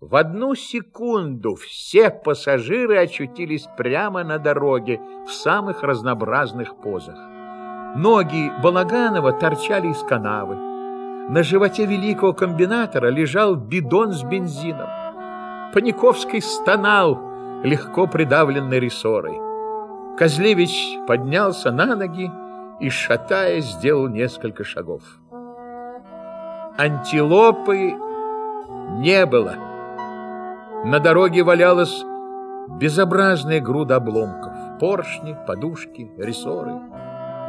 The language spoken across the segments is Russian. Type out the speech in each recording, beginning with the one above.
В одну секунду все пассажиры очутились прямо на дороге в самых разнообразных позах. Ноги Балаганова торчали из канавы. На животе великого комбинатора лежал бидон с бензином. Паниковский стонал, легко придавленный рессорой. Козлевич поднялся на ноги и, шатаясь, сделал несколько шагов. Антилопы не было. На дороге валялась безобразная груда обломков. Поршни, подушки, рессоры.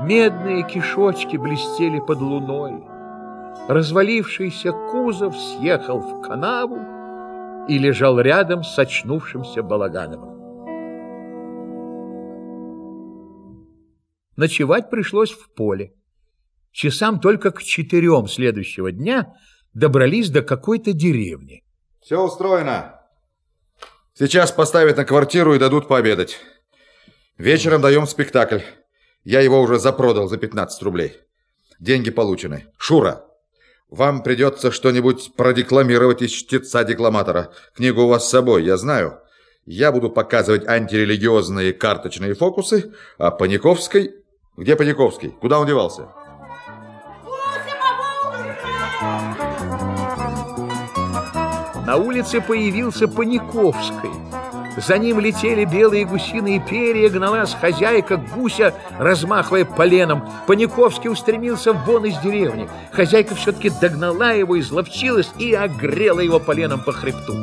Медные кишочки блестели под луной. Развалившийся кузов съехал в канаву и лежал рядом с очнувшимся Балагановым. Ночевать пришлось в поле. Часам только к четырем следующего дня добрались до какой-то деревни. Все устроено. Сейчас поставят на квартиру и дадут пообедать. Вечером даем спектакль. Я его уже запродал за 15 рублей. Деньги получены. Шура, вам придется что-нибудь продекламировать из чтеца-декламатора. Книгу у вас с собой, я знаю. Я буду показывать антирелигиозные карточные фокусы, а Паниковской... Где Паниковский? Куда он девался? На улице появился Паниковский. За ним летели белые гусиные перья, гналась хозяйка гуся, размахивая поленом. Паниковский устремился вон из деревни. Хозяйка все-таки догнала его, изловчилась и огрела его поленом по хребту.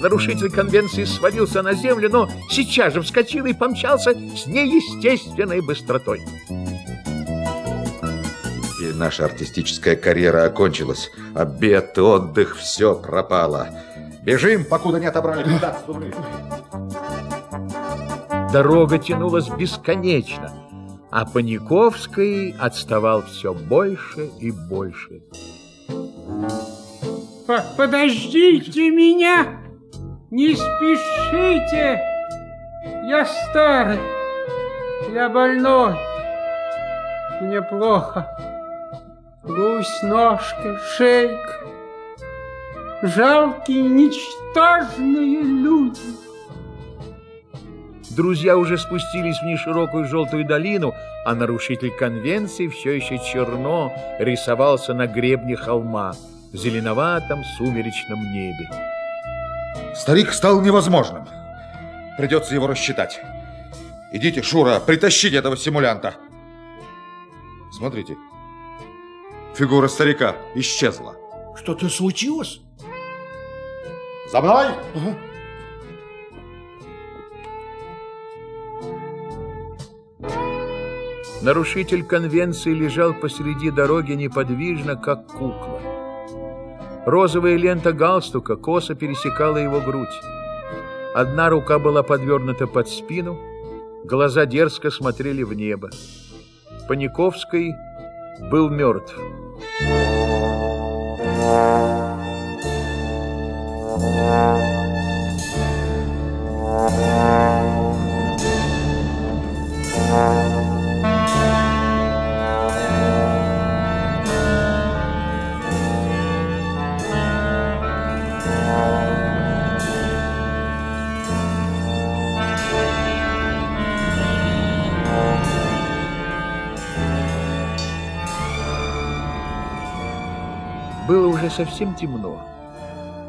Нарушитель конвенции свалился на землю, но сейчас же вскочил и помчался с неестественной быстротой. И наша артистическая карьера окончилась. Обед, отдых, все пропало. Бежим, покуда не отобрали 15 рублей. Дорога тянулась бесконечно, а Паниковский отставал все больше и больше. Подождите меня! Не спешите! Я старый, я больной, мне плохо. Гусь, ножка, шейка жалкие, ничтожные люди. Друзья уже спустились в неширокую желтую долину, а нарушитель конвенции все еще черно рисовался на гребне холма в зеленоватом сумеречном небе. Старик стал невозможным. Придется его рассчитать. Идите, Шура, притащите этого симулянта. Смотрите, фигура старика исчезла. Что-то случилось? За мной! Ага. Нарушитель конвенции лежал посреди дороги неподвижно, как кукла. Розовая лента галстука косо пересекала его грудь. Одна рука была подвернута под спину, глаза дерзко смотрели в небо. Паниковский был мертв. Было уже совсем темно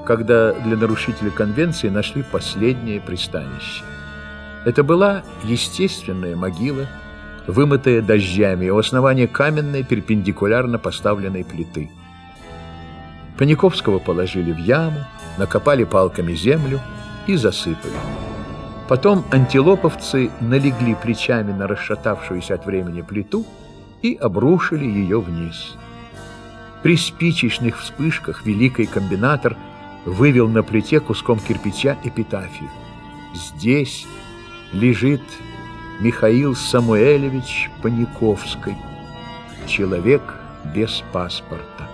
когда для нарушителя конвенции нашли последнее пристанище. Это была естественная могила, вымытая дождями, у основания каменной перпендикулярно поставленной плиты. Паниковского положили в яму, накопали палками землю и засыпали. Потом антилоповцы налегли плечами на расшатавшуюся от времени плиту и обрушили ее вниз. При спичечных вспышках великий комбинатор – вывел на плите куском кирпича эпитафию. Здесь лежит Михаил Самуэлевич Паниковский, человек без паспорта.